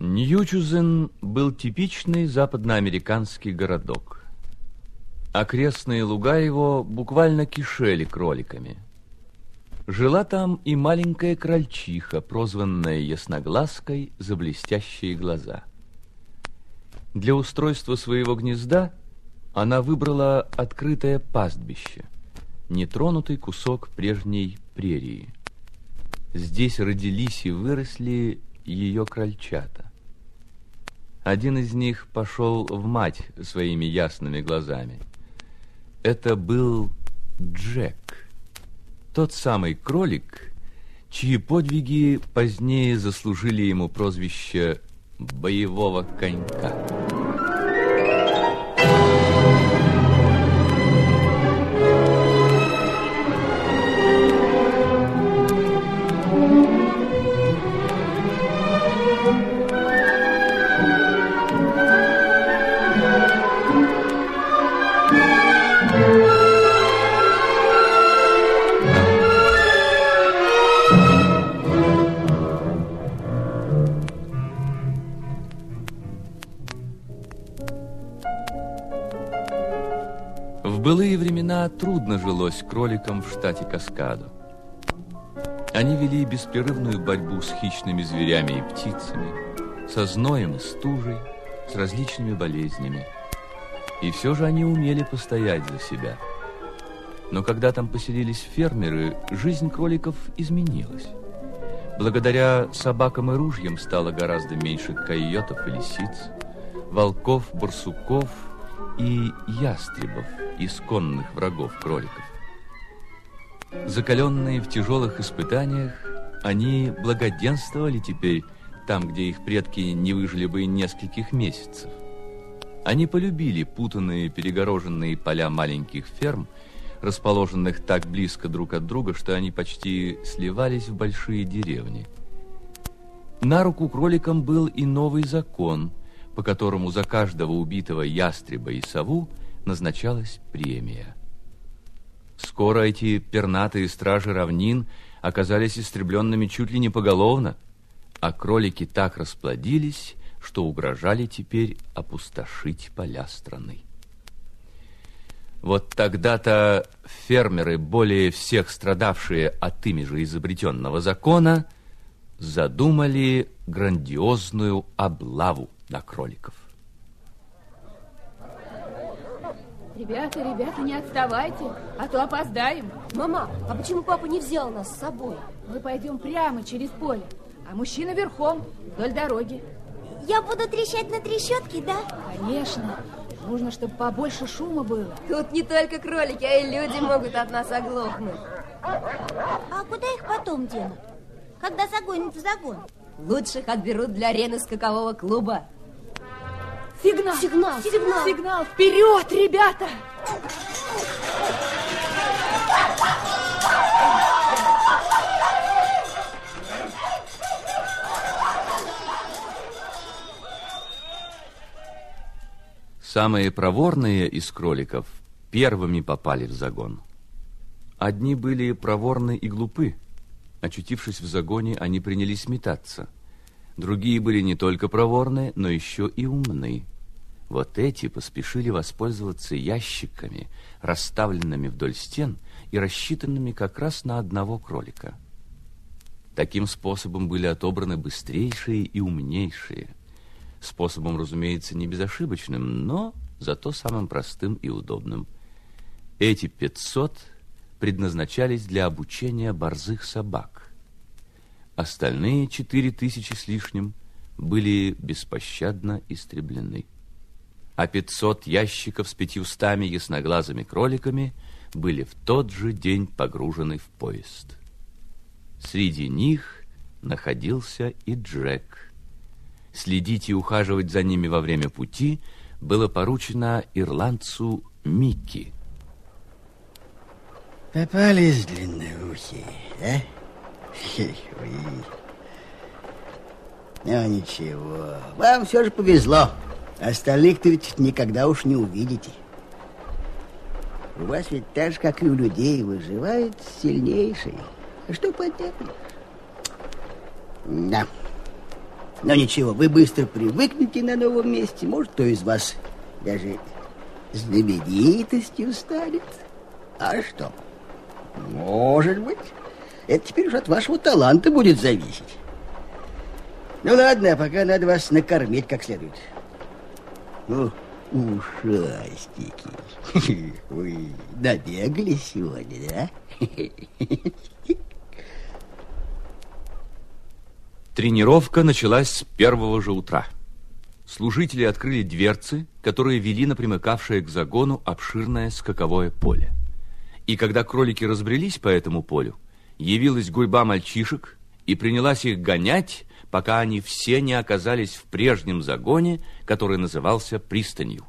Ньючузен был типичный западноамериканский городок. Окрестные луга его буквально кишели кроликами. Жила там и маленькая крольчиха, прозванная ясноглазкой за блестящие глаза. Для устройства своего гнезда она выбрала открытое пастбище, нетронутый кусок прежней прерии. Здесь родились и выросли ее крольчата. Один из них пошел в мать своими ясными глазами. Это был Джек, тот самый кролик, чьи подвиги позднее заслужили ему прозвище «боевого конька». Кроликам в штате Каскадо. Они вели беспрерывную борьбу с хищными зверями и птицами, со зноем и стужей, с различными болезнями. И все же они умели постоять за себя. Но когда там поселились фермеры, жизнь кроликов изменилась. Благодаря собакам и ружьям стало гораздо меньше койотов и лисиц, волков, барсуков и ястребов, исконных врагов кроликов. Закаленные в тяжелых испытаниях, они благоденствовали теперь там, где их предки не выжили бы нескольких месяцев. Они полюбили путанные перегороженные поля маленьких ферм, расположенных так близко друг от друга, что они почти сливались в большие деревни. На руку кроликам был и новый закон, по которому за каждого убитого ястреба и сову назначалась премия. Скоро эти пернатые стражи равнин оказались истребленными чуть ли не поголовно, а кролики так расплодились, что угрожали теперь опустошить поля страны. Вот тогда-то фермеры, более всех страдавшие от ими же изобретенного закона, задумали грандиозную облаву на кроликов. Ребята, ребята, не отставайте, а то опоздаем. Мама, а почему папа не взял нас с собой? Мы пойдем прямо через поле, а мужчина верхом, вдоль дороги. Я буду трещать на трещотке, да? Конечно. Нужно, чтобы побольше шума было. Тут не только кролики, а и люди могут от нас оглохнуть. А куда их потом денут? Когда загонят в загон? Лучших отберут для арены скакового клуба. Сигнал! Сигнал! Сигнал! Сигнал! Вперед, ребята! Самые проворные из кроликов первыми попали в загон. Одни были проворны и глупы. Очутившись в загоне, они принялись метаться. Другие были не только проворны, но еще и умны. Вот эти поспешили воспользоваться ящиками, расставленными вдоль стен и рассчитанными как раз на одного кролика. Таким способом были отобраны быстрейшие и умнейшие. Способом, разумеется, не безошибочным, но зато самым простым и удобным. Эти 500 предназначались для обучения борзых собак. Остальные четыре тысячи с лишним были беспощадно истреблены. А 500 ящиков с пятьюстами ясноглазыми кроликами были в тот же день погружены в поезд. Среди них находился и Джек. Следить и ухаживать за ними во время пути было поручено ирландцу Микки. Попались длинноухие, да? Ой. Ну, ничего, вам все же повезло. Остальных-то ведь никогда уж не увидите. У вас ведь так же, как и у людей, выживает сильнейший. А что поделаешь? Да. Но ничего, вы быстро привыкнете на новом месте. Может, кто из вас даже знаменитостью станет. А что? Может быть. Это теперь уже от вашего таланта будет зависеть. Ну ладно, пока надо вас накормить как следует. Ну, ушастики. Вы набегали сегодня, да? Тренировка началась с первого же утра. Служители открыли дверцы, которые вели на примыкавшее к загону обширное скаковое поле. И когда кролики разбрелись по этому полю, явилась гурьба мальчишек и принялась их гонять, пока они все не оказались в прежнем загоне, который назывался пристанью.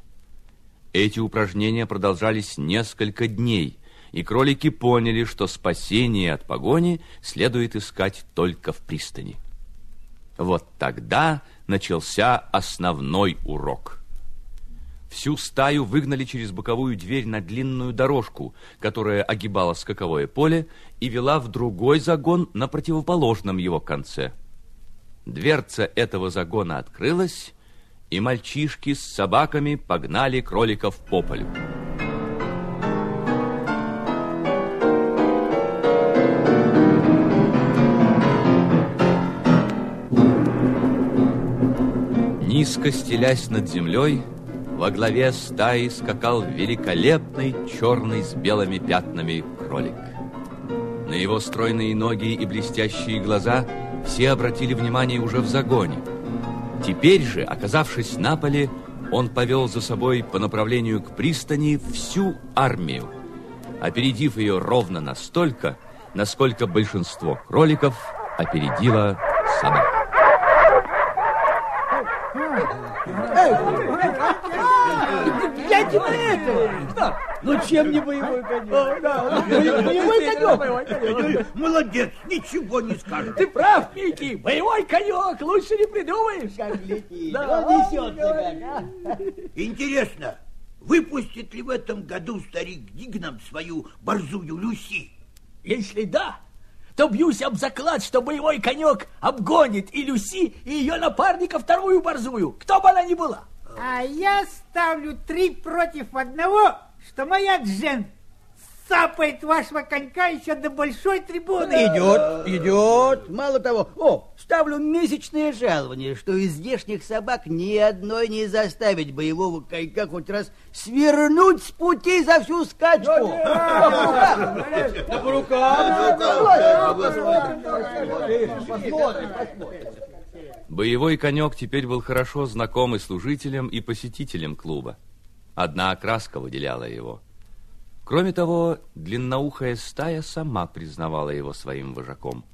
Эти упражнения продолжались несколько дней, и кролики поняли, что спасение от погони следует искать только в пристани. Вот тогда начался основной урок. Всю стаю выгнали через боковую дверь на длинную дорожку, которая огибала скаковое поле и вела в другой загон на противоположном его конце. Дверца этого загона открылась, и мальчишки с собаками погнали кроликов по полю. Низко стелясь над землей, во главе стаи скакал великолепный черный с белыми пятнами кролик. На его стройные ноги и блестящие глаза все обратили внимание уже в загоне. Теперь же, оказавшись на поле, он повел за собой по направлению к пристани всю армию, опередив ее ровно настолько, насколько большинство кроликов опередило собак. Гляньте на это! Ну, чем не боевой конек? Боевой конек! Молодец, ничего не скажешь. Ты прав, Микки, боевой конек, лучше не придумаешь. Как летит, да. несет себя. Интересно, выпустит ли в этом году старик Дигнам свою борзую Люси? Если да, то бьюсь об заклад, что боевой конек обгонит и Люси, и ее напарника вторую борзую, кто бы она ни была. А я ставлю три против одного, что моя Джен сапает вашего конька еще до большой трибуны. Идет, идет. Мало того, о, ставлю месячное жалование, что из здешних собак ни одной не заставить боевого конька хоть раз свернуть с пути за всю скачку. Да по рукам. Боевой конек теперь был хорошо знаком и служителям, и посетителям клуба. Одна окраска выделяла его. Кроме того, длинноухая стая сама признавала его своим вожаком.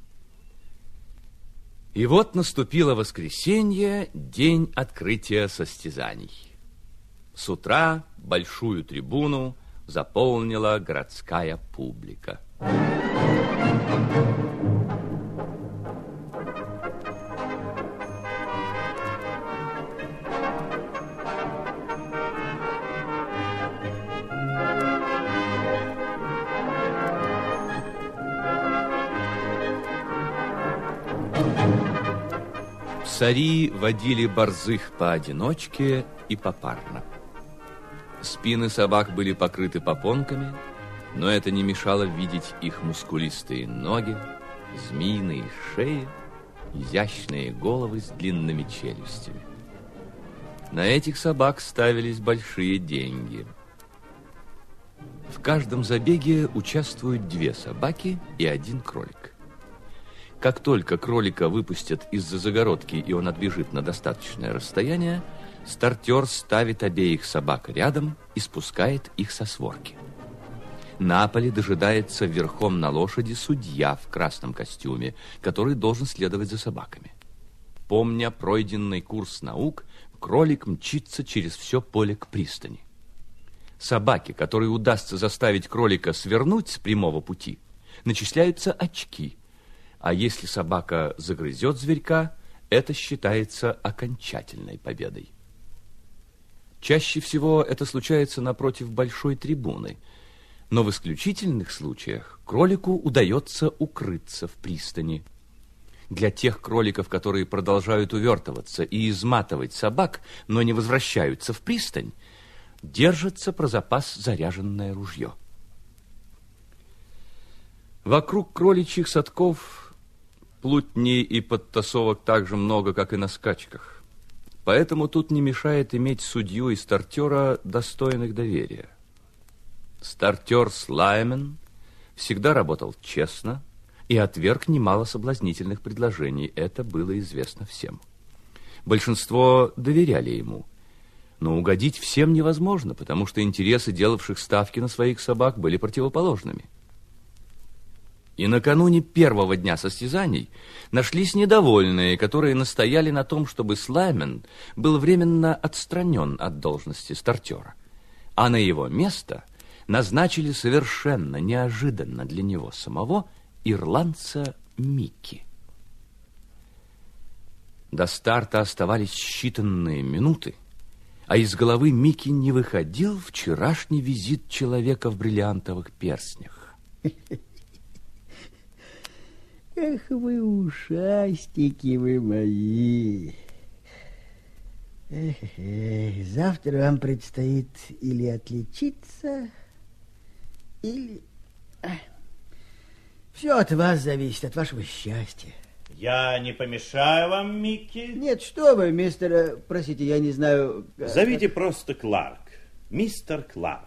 И вот наступило воскресенье, день открытия состязаний. С утра большую трибуну заполнила городская публика. Псари водили борзых поодиночке и попарно. Спины собак были покрыты попонками, но это не мешало видеть их мускулистые ноги, змеиные шеи, изящные головы с длинными челюстями. На этих собак ставились большие деньги. В каждом забеге участвуют две собаки и один кролик. Как только кролика выпустят из-за загородки, и он отбежит на достаточное расстояние, стартер ставит обеих собак рядом и спускает их со сворки. На поле дожидается верхом на лошади судья в красном костюме, который должен следовать за собаками. Помня пройденный курс наук, кролик мчится через все поле к пристани. Собаке, которой удастся заставить кролика свернуть с прямого пути, начисляются очки – а если собака загрызет зверька, это считается окончательной победой. Чаще всего это случается напротив большой трибуны, но в исключительных случаях кролику удается укрыться в пристани. Для тех кроликов, которые продолжают увертываться и изматывать собак, но не возвращаются в пристань, держится про запас заряженное ружье. Вокруг кроличьих садков плутней и подтасовок так же много, как и на скачках. Поэтому тут не мешает иметь судью и стартера, достойных доверия. Стартер Слаймен всегда работал честно и отверг немало соблазнительных предложений. Это было известно всем. Большинство доверяли ему. Но угодить всем невозможно, потому что интересы делавших ставки на своих собак были противоположными. И накануне первого дня состязаний нашлись недовольные, которые настояли на том, чтобы Слаймен был временно отстранен от должности стартера, а на его место – назначили совершенно неожиданно для него самого ирландца Микки. До старта оставались считанные минуты, а из головы Микки не выходил вчерашний визит человека в бриллиантовых перстнях. Эх вы, ушастики вы мои! Эх, эх, завтра вам предстоит или отличиться, или... Все от вас зависит, от вашего счастья. Я не помешаю вам, Микки? Нет, что вы, мистер... Э, простите, я не знаю... Зовите просто Кларк. Мистер Кларк.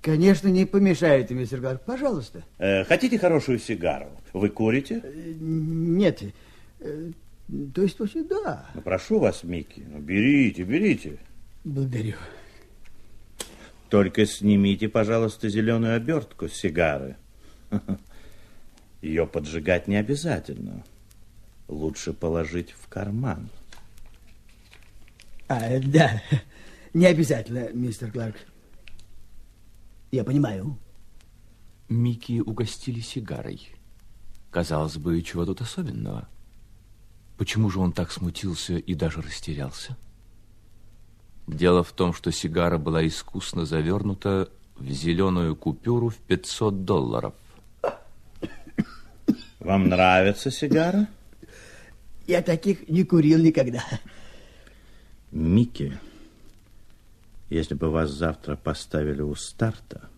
Конечно, не помешает, мистер Кларк. Пожалуйста. Э, хотите хорошую сигару? Вы курите? Э, нет. Э, то есть, вообще, да. Ну, прошу вас, Микки, ну, берите, берите. Благодарю. Только снимите, пожалуйста, зеленую обертку с сигары. Ее поджигать не обязательно. Лучше положить в карман. А, да, не обязательно, мистер Кларк. Я понимаю. Микки угостили сигарой. Казалось бы, чего тут особенного? Почему же он так смутился и даже растерялся? Дело в том, что сигара была искусно завернута в зеленую купюру в 500 долларов. Вам нравится сигара? Я таких не курил никогда. Микки, если бы вас завтра поставили у старта,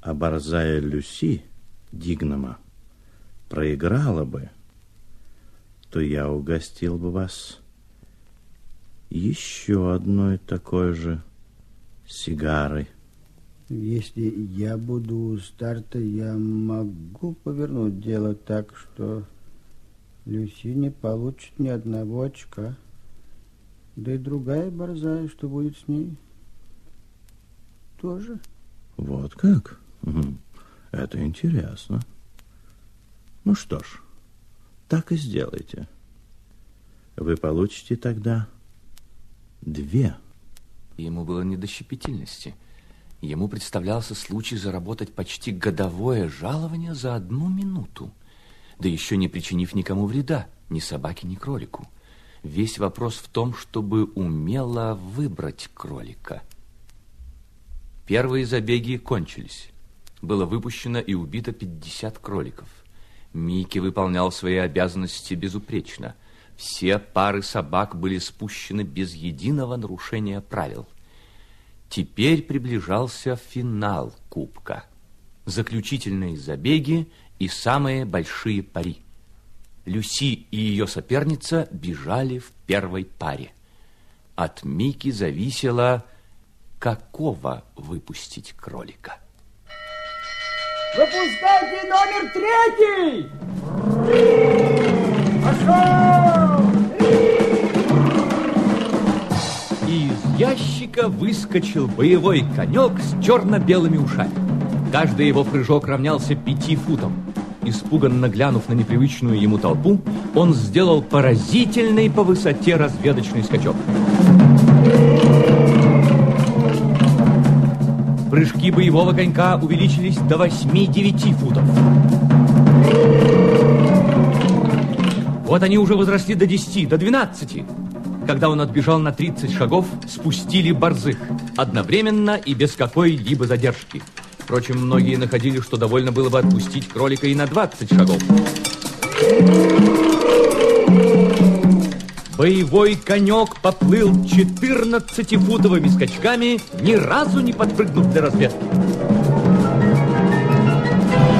а борзая Люси Дигнама проиграла бы, то я угостил бы вас еще одной такой же сигарой. Если я буду у старта, я могу повернуть дело так, что Люси не получит ни одного очка. Да и другая борзая, что будет с ней, тоже. Вот как? Это интересно. Ну что ж, так и сделайте. Вы получите тогда Две. Ему было не до щепетильности. Ему представлялся случай заработать почти годовое жалование за одну минуту, да еще не причинив никому вреда, ни собаке, ни кролику. Весь вопрос в том, чтобы умело выбрать кролика. Первые забеги кончились. Было выпущено и убито 50 кроликов. Микки выполнял свои обязанности безупречно – все пары собак были спущены без единого нарушения правил. Теперь приближался финал Кубка. Заключительные забеги и самые большие пари. Люси и ее соперница бежали в первой паре. От Мики зависело, какого выпустить кролика. Выпускайте номер третий! Пошел! И из ящика выскочил боевой конек с черно-белыми ушами. Каждый его прыжок равнялся пяти футам. Испуганно глянув на непривычную ему толпу, он сделал поразительный по высоте разведочный скачок. Прыжки боевого конька увеличились до 8-9 футов. Вот они уже возросли до 10, до 12. Когда он отбежал на 30 шагов, спустили борзых. Одновременно и без какой-либо задержки. Впрочем, многие находили, что довольно было бы отпустить кролика и на 20 шагов. Боевой конек поплыл 14-футовыми скачками, ни разу не подпрыгнув для разведки.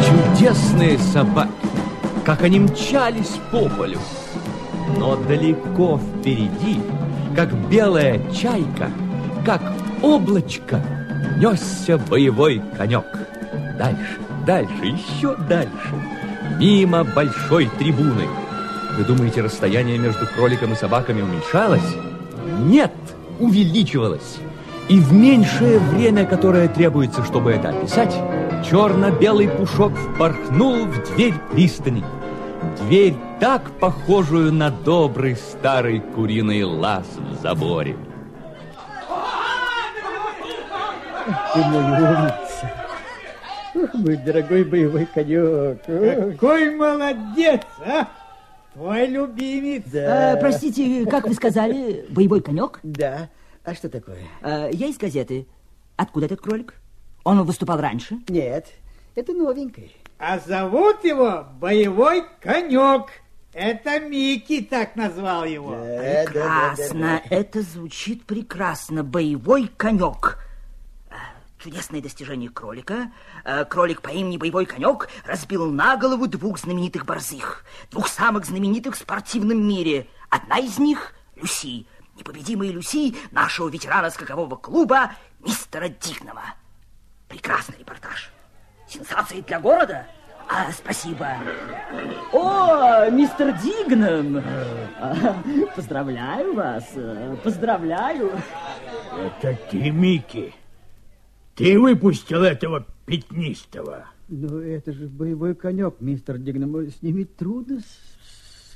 Чудесные собаки, как они мчались по полю. Но далеко впереди, как белая чайка, как облачко, несся боевой конек. Дальше, дальше, еще дальше, мимо большой трибуны. Вы думаете, расстояние между кроликом и собаками уменьшалось? Нет, увеличивалось. И в меньшее время, которое требуется, чтобы это описать, черно-белый пушок впорхнул в дверь пристани. Дверь, так похожую на добрый старый куриный лаз в заборе. Ты мой умница. Ух, мой дорогой боевой конек. Какой молодец, а! Твой любимец. А, простите, как вы сказали, боевой конек? Да. А что такое? А, я из газеты. Откуда этот кролик? Он выступал раньше? Нет, это новенький. А зовут его Боевой Конек. Это Микки так назвал его. Да, Прекрасно. Это звучит прекрасно. Боевой конек. Чудесное достижение кролика. А, Кролик по имени Боевой Конек разбил на голову двух знаменитых борзых. Двух самых знаменитых в спортивном мире. Одна из них — Люси. Непобедимая Люси нашего ветерана скакового клуба мистера Дигнама. Прекрасный репортаж. Сенсации для города? А, спасибо. О, мистер Дигнам! А, Поздравляю вас, э, поздравляю. Это ты, Микки. Ты выпустил этого пятнистого. Ну, это же боевой конек, мистер Дигнам. С ними трудно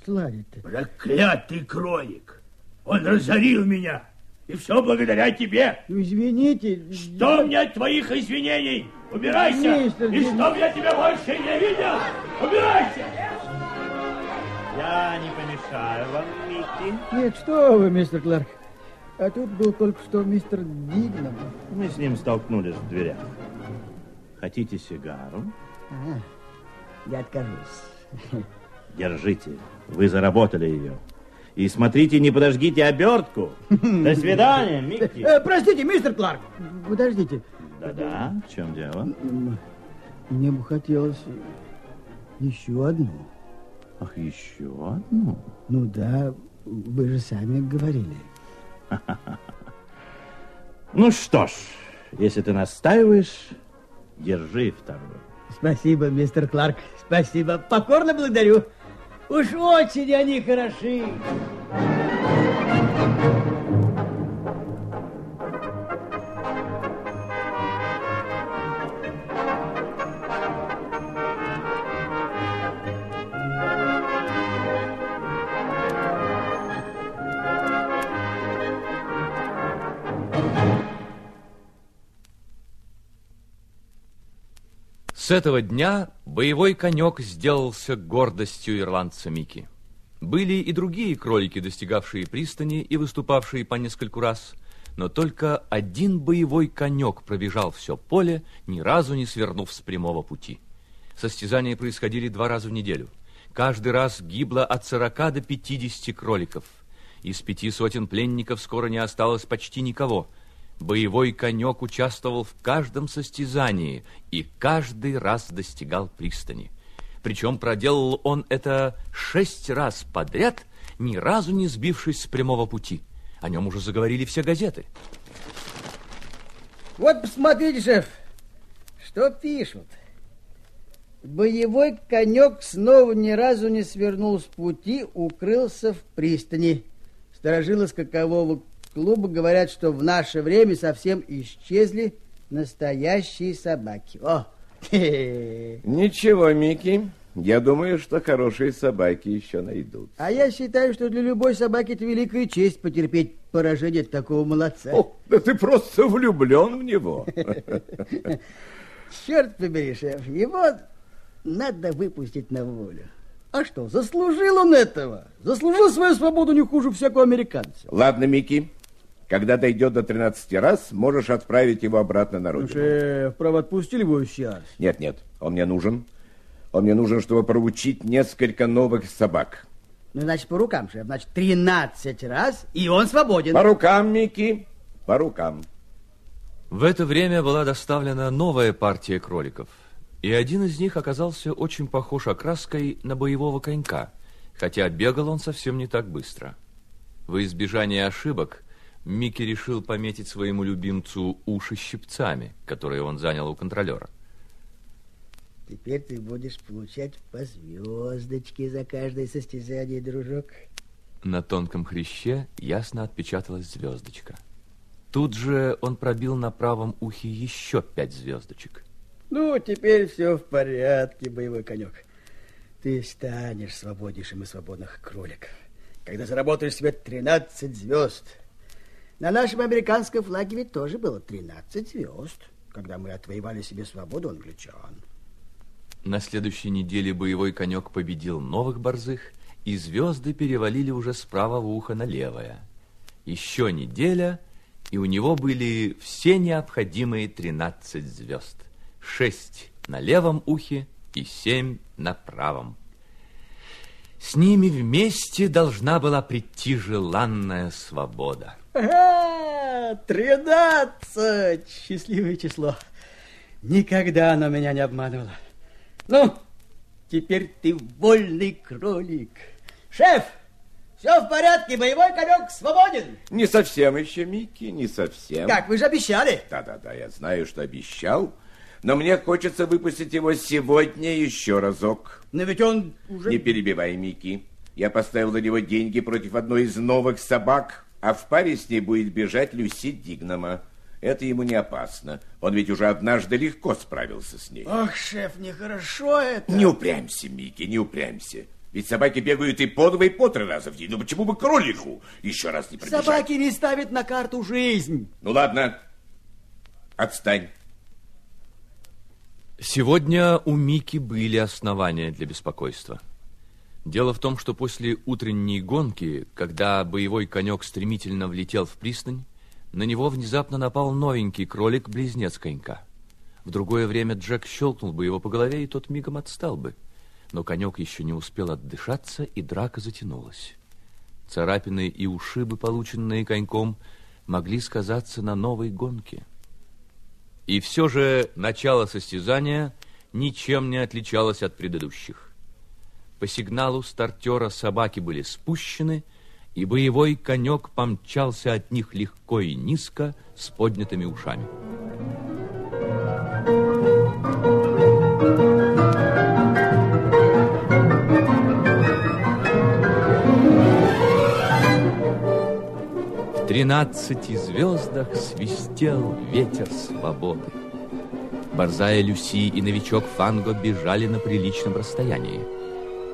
сладить. Проклятый кролик. Он разорил меня. И все благодаря тебе. Ну, извините. Что мне от твоих извинений? Убирайся! Мистер И чтоб я тебя больше не видел! Убирайся! Я не помешаю вам, Микки. Нет, что вы, мистер Кларк. А тут был только что мистер Дигнам. Мы с ним столкнулись в дверях. Хотите сигару? Ага, я откажусь. Держите. Вы заработали ее. И смотрите, не подожгите обертку. До свидания, Микки. Э, простите, мистер Кларк. Подождите. Да-да, в чем дело? Мне бы хотелось еще одну. Ах, еще одну? Ну да, вы же сами говорили. Ну что ж, если ты настаиваешь, держи вторую. Спасибо, мистер Кларк. Спасибо. Покорно благодарю. Уж очень они хороши. С этого дня боевой конек сделался гордостью ирландца Мики. Были и другие кролики, достигавшие пристани и выступавшие по нескольку раз, но только один боевой конек пробежал все поле, ни разу не свернув с прямого пути. Состязания происходили два раза в неделю. Каждый раз гибло от 40 до 50 кроликов. Из пяти сотен пленников скоро не осталось почти никого. Боевой конек участвовал в каждом состязании и каждый раз достигал пристани. Причем проделал он это шесть раз подряд, ни разу не сбившись с прямого пути. О нем уже заговорили все газеты. Вот посмотрите, шеф, что пишут. Боевой конек снова ни разу не свернул с пути, укрылся в пристани. Сторожилы скакового клуба говорят, что в наше время совсем исчезли настоящие собаки. О! Ничего, Микки. Я думаю, что хорошие собаки еще найдут. А я считаю, что для любой собаки это великая честь потерпеть поражение от такого молодца. О, да ты просто влюблен в него. Черт побери, шеф, его надо выпустить на волю. А что, заслужил он этого? Заслужил свою свободу не хуже всякого американца. Ладно, Микки, когда дойдет до 13 раз, можешь отправить его обратно на Ну, родину. шеф, право, отпустили его сейчас. Нет, нет, он мне нужен. Он мне нужен, чтобы проучить несколько новых собак. Ну, значит, по рукам, шеф. Значит, 13 раз, и он свободен. По рукам, Микки, по рукам. В это время была доставлена новая партия кроликов, и один из них оказался очень похож окраской на боевого конька, хотя бегал он совсем не так быстро. Во избежание ошибок Микки решил пометить своему любимцу уши щипцами, которые он занял у контролера. Теперь ты будешь получать по звездочке за каждое состязание, дружок. На тонком хряще ясно отпечаталась звездочка. Тут же он пробил на правом ухе еще пять звездочек. Ну, теперь все в порядке, боевой конек. Ты станешь свободнейшим из свободных кроликов, когда заработаешь себе 13 звезд. На нашем американском флаге ведь тоже было 13 звезд, когда мы отвоевали себе свободу англичан. На следующей неделе боевой конек победил новых борзых, и звезды перевалили уже с правого уха на левое. Еще неделя, и у него были все необходимые 13 звезд. Шесть на левом ухе и семь на правом. С ними вместе должна была прийти желанная свобода. Ага, 13! Счастливое число. Никогда оно меня не обманывало. Ну, теперь ты вольный кролик. Шеф, все в порядке, боевой конек свободен. Не совсем еще, Микки, не совсем. Как, вы же обещали. Да-да-да, я знаю, что обещал, но мне хочется выпустить его сегодня еще разок. Но ведь он уже... Не перебивай, Микки. Я поставил на него деньги против одной из новых собак, а в паре с ней будет бежать Люси Дигнама. Это ему не опасно. Он ведь уже однажды легко справился с ней. Ох, шеф, нехорошо это. Не упрямься, Микки, не упрямься. Ведь собаки бегают и по два, и по три раза в день. Ну почему бы кролику еще раз не пробежать? Собаки не ставят на карту жизнь. Ну ладно, отстань. Сегодня у Мики были основания для беспокойства. Дело в том, что после утренней гонки, когда боевой конек стремительно влетел в пристань, на него внезапно напал новенький кролик-близнец конька. В другое время Джек щелкнул бы его по голове, и тот мигом отстал бы. Но конек еще не успел отдышаться, и драка затянулась. Царапины и ушибы, полученные коньком, могли сказаться на новой гонке. И все же начало состязания ничем не отличалось от предыдущих. По сигналу стартера собаки были спущены, и боевой конек помчался от них легко и низко с поднятыми ушами. Тринадцати звездах свистел ветер свободы. Борзая Люси и новичок Фанго бежали на приличном расстоянии.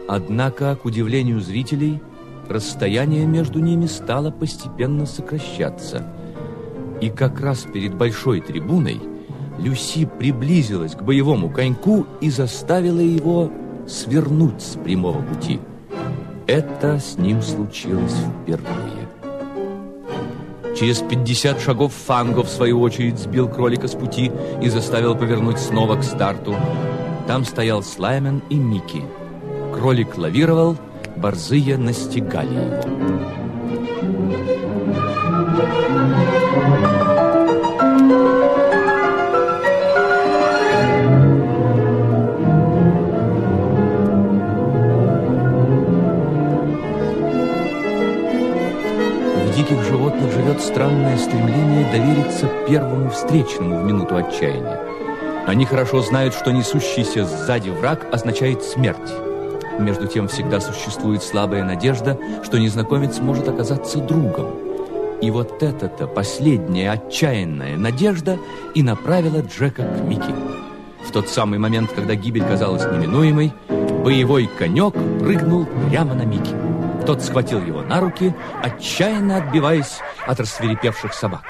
Однако, к удивлению зрителей, расстояние между ними стало постепенно сокращаться. И как раз перед большой трибуной Люси приблизилась к боевому коньку и заставила его свернуть с прямого пути. Это с ним случилось впервые. Через 50 шагов Фанго, в свою очередь, сбил кролика с пути и заставил повернуть снова к старту. Там стоял Слаймен и Микки. Кролик лавировал, борзые настигали его. Странное стремление довериться первому встречному в минуту отчаяния. Они хорошо знают, что несущийся сзади враг означает смерть. Между тем всегда существует слабая надежда, что незнакомец может оказаться другом. И вот эта-то последняя отчаянная надежда и направила Джека к Микки. В тот самый момент, когда гибель казалась неминуемой, боевой конек прыгнул прямо на Микки. Тот схватил его на руки, отчаянно отбиваясь от рассверепевших собак.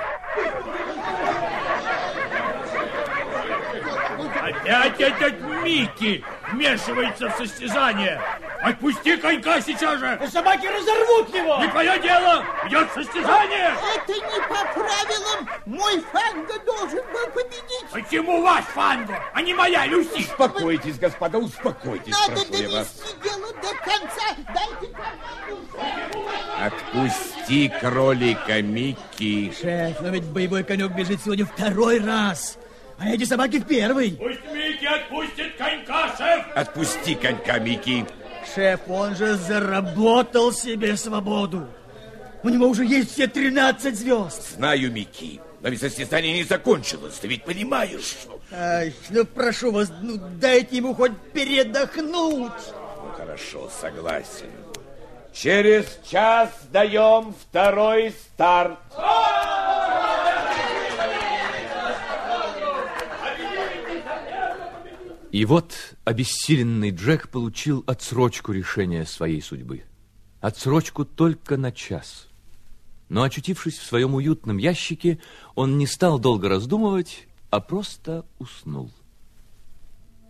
Опять этот Микки вмешивается в состязание. Отпусти конька сейчас же! Собаки разорвут его! Не твое дело! Идет состязание! Это не по правилам! Мой Фанго должен был победить! Почему ваш Фанго, а не моя Люси? Успокойтесь, господа, успокойтесь, Надо прошу я вас. довести дело до конца! Дайте команду! Отпусти кролика, Микки. Шеф, но ведь боевой конек бежит сегодня второй раз. А эти собаки в первый. Пусть Микки отпустит конька, шеф! Отпусти конька, Микки. Шеф, он же заработал себе свободу. У него уже есть все 13 звезд. Знаю, Микки. Но ведь состязание не закончилось, ты ведь понимаешь? Ай, ну прошу вас, ну дайте ему хоть передохнуть. Ну, хорошо, согласен. Через час даем второй старт. И вот обессиленный Джек получил отсрочку решения своей судьбы. Отсрочку только на час. Но, очутившись в своем уютном ящике, он не стал долго раздумывать, а просто уснул.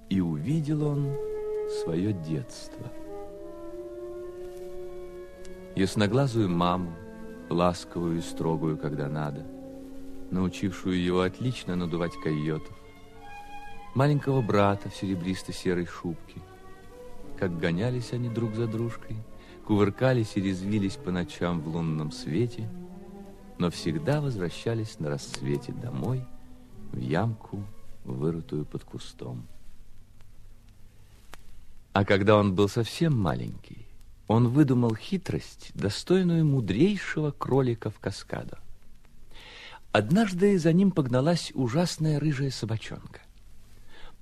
И увидел он свое детство. Ясноглазую маму, ласковую и строгую, когда надо, научившую его отлично надувать койотов, маленького брата в серебристо-серой шубке. Как гонялись они друг за дружкой, кувыркались и резвились по ночам в лунном свете, но всегда возвращались на рассвете домой, в ямку, вырытую под кустом. А когда он был совсем маленький, он выдумал хитрость, достойную мудрейшего кролика в каскадо. Однажды за ним погналась ужасная рыжая собачонка.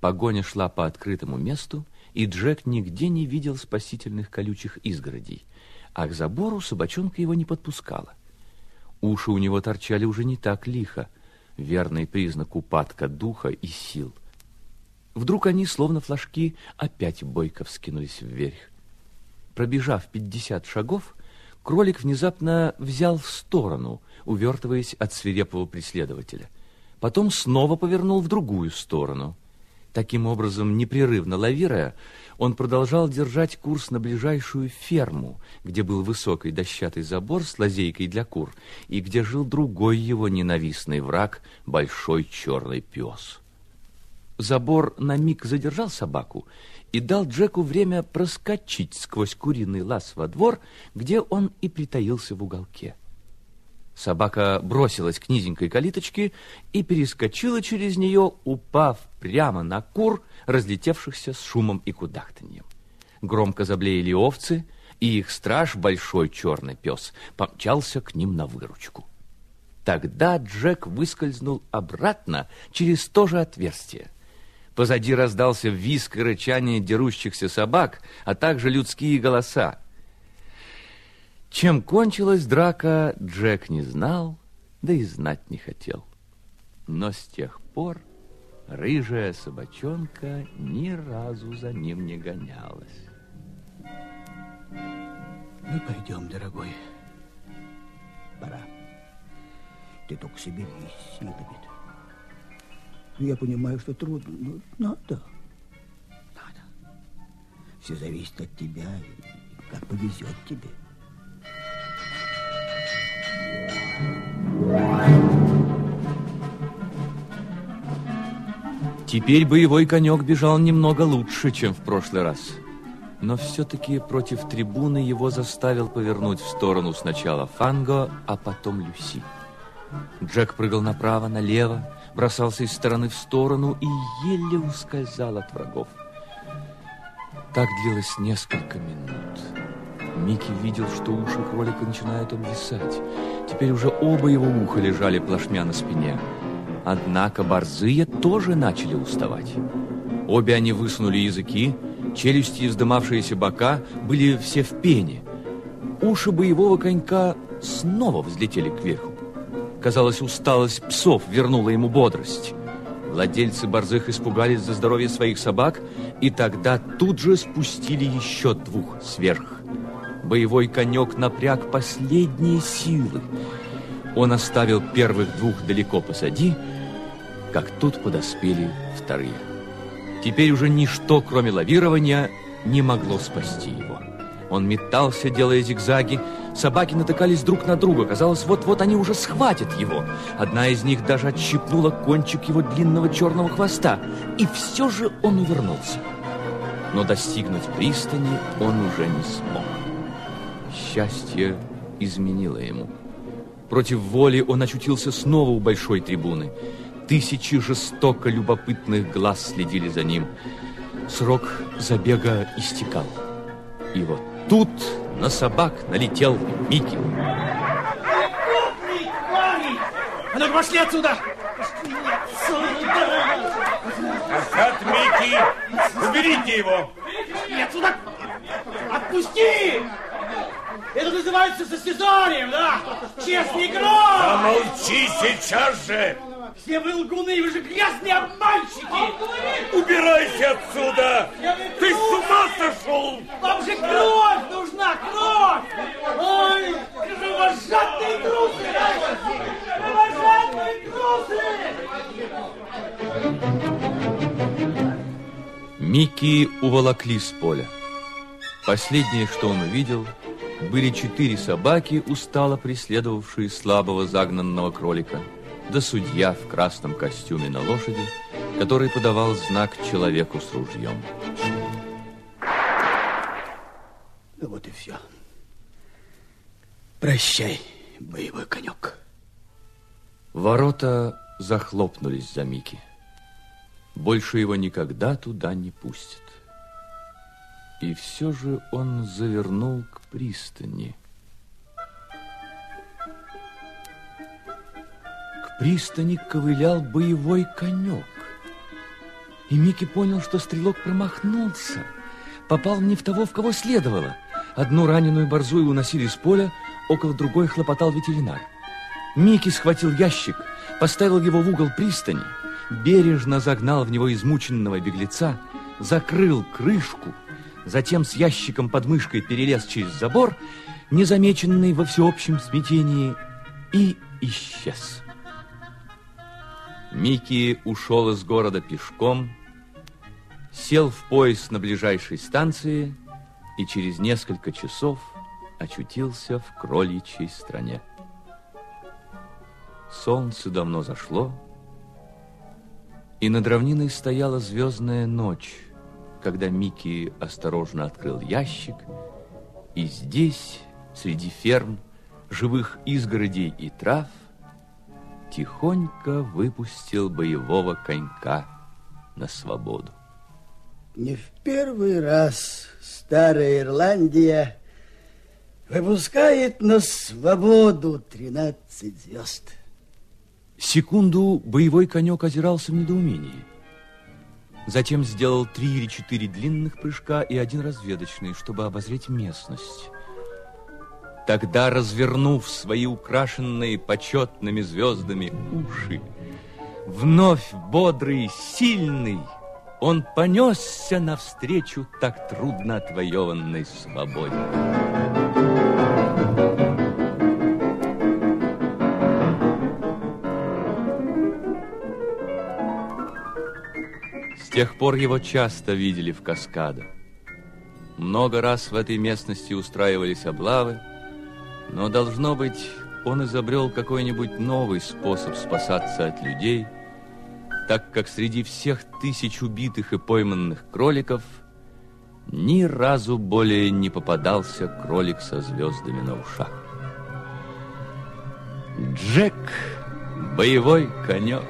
Погоня шла по открытому месту, и Джек нигде не видел спасительных колючих изгородей, а к забору собачонка его не подпускала. Уши у него торчали уже не так лихо, верный признак упадка духа и сил. Вдруг они, словно флажки, опять бойко вскинулись вверх. Пробежав пятьдесят шагов, кролик внезапно взял в сторону, увертываясь от свирепого преследователя. Потом снова повернул в другую сторону. Таким образом, непрерывно лавируя, он продолжал держать курс на ближайшую ферму, где был высокий дощатый забор с лазейкой для кур, и где жил другой его ненавистный враг, большой черный пес. Забор на миг задержал собаку и дал Джеку время проскочить сквозь куриный лаз во двор, где он и притаился в уголке. Собака бросилась к низенькой калиточке и перескочила через нее, упав прямо на кур, разлетевшихся с шумом и кудахтаньем. Громко заблеяли овцы, и их страж, большой черный пес, помчался к ним на выручку. Тогда Джек выскользнул обратно через то же отверстие. Позади раздался визг и рычание дерущихся собак, а также людские голоса. Чем кончилась драка, Джек не знал, да и знать не хотел. Но с тех пор рыжая собачонка ни разу за ним не гонялась. Ну, пойдем, дорогой. Пора. Ты только соберись, силами. Я понимаю, что трудно, но надо. Надо. Все зависит от тебя, и как повезет тебе. Теперь боевой конек бежал немного лучше, чем в прошлый раз. Но все-таки против трибуны его заставил повернуть в сторону сначала Фанго, а потом Люси. Джек прыгал направо, налево, бросался из стороны в сторону и еле ускользал от врагов. Так длилось несколько минут. Микки видел, что уши кролика начинают обвисать. Теперь уже оба его уха лежали плашмя на спине. Однако борзые тоже начали уставать. Обе они высунули языки, челюсти и вздымавшиеся бока были все в пене. Уши боевого конька снова взлетели кверху. Казалось, усталость псов вернула ему бодрость. Владельцы борзых испугались за здоровье своих собак, и тогда тут же спустили еще двух сверх. Боевой конек напряг последние силы. Он оставил первых двух далеко позади, как тут подоспели вторые. Теперь уже ничто, кроме лавирования, не могло спасти его. Он метался, делая зигзаги. Собаки натыкались друг на друга. Казалось, вот-вот они уже схватят его. Одна из них даже отщипнула кончик его длинного черного хвоста. И все же он увернулся. Но достигнуть пристани он уже не смог. Счастье изменило ему. Против воли он очутился снова у большой трибуны. Тысячи жестоко любопытных глаз следили за ним. Срок забега истекал. И вот тут на собак налетел Микки. А ну пошли отсюда! Пошли отсюда! Назад, Микки! Уберите его! Пошли отсюда! Отпусти! Это называется состязанием, да? Честный игрок! Замолчи сейчас же! Все вы лгуны, вы же грязные обманщики! Убирайся отсюда! Ты с ума сошел! Вам же кровь нужна, кровь! Ой, кровожадные трусы! Кровожадные трусы! Микки уволокли с поля. Последнее, что он увидел, были четыре собаки, устало преследовавшие слабого загнанного кролика, да судья в красном костюме на лошади, который подавал знак человеку с ружьем. Ну вот и все. Прощай, боевой конек. Ворота захлопнулись за Мики. Больше его никогда туда не пустят. И все же он завернул к пристани. К пристани ковылял боевой конек. И Микки понял, что стрелок промахнулся. Попал не в того, в кого следовало. Одну раненую борзую уносили с поля, около другой хлопотал ветеринар. Микки схватил ящик, поставил его в угол пристани, бережно загнал в него измученного беглеца, закрыл крышку, затем с ящиком под мышкой перелез через забор, незамеченный во всеобщем смятении, и исчез. Микки ушел из города пешком, сел в поезд на ближайшей станции и через несколько часов очутился в кроличьей стране. Солнце давно зашло, и над равниной стояла звездная ночь, когда Микки осторожно открыл ящик, и здесь, среди ферм, живых изгородей и трав, тихонько выпустил боевого конька на свободу. Не в первый раз старая Ирландия выпускает на свободу 13 звезд. Секунду боевой конек озирался в недоумении. Затем сделал три или четыре длинных прыжка и один разведочный, чтобы обозреть местность. Тогда, развернув свои украшенные почетными звездами уши, вновь бодрый, сильный, он понесся навстречу так трудно отвоеванной свободе. Тех пор его часто видели в каскадах. Много раз в этой местности устраивались облавы, но, должно быть, он изобрел какой-нибудь новый способ спасаться от людей, так как среди всех тысяч убитых и пойманных кроликов ни разу более не попадался кролик со звездами на ушах. Джек, боевой конек.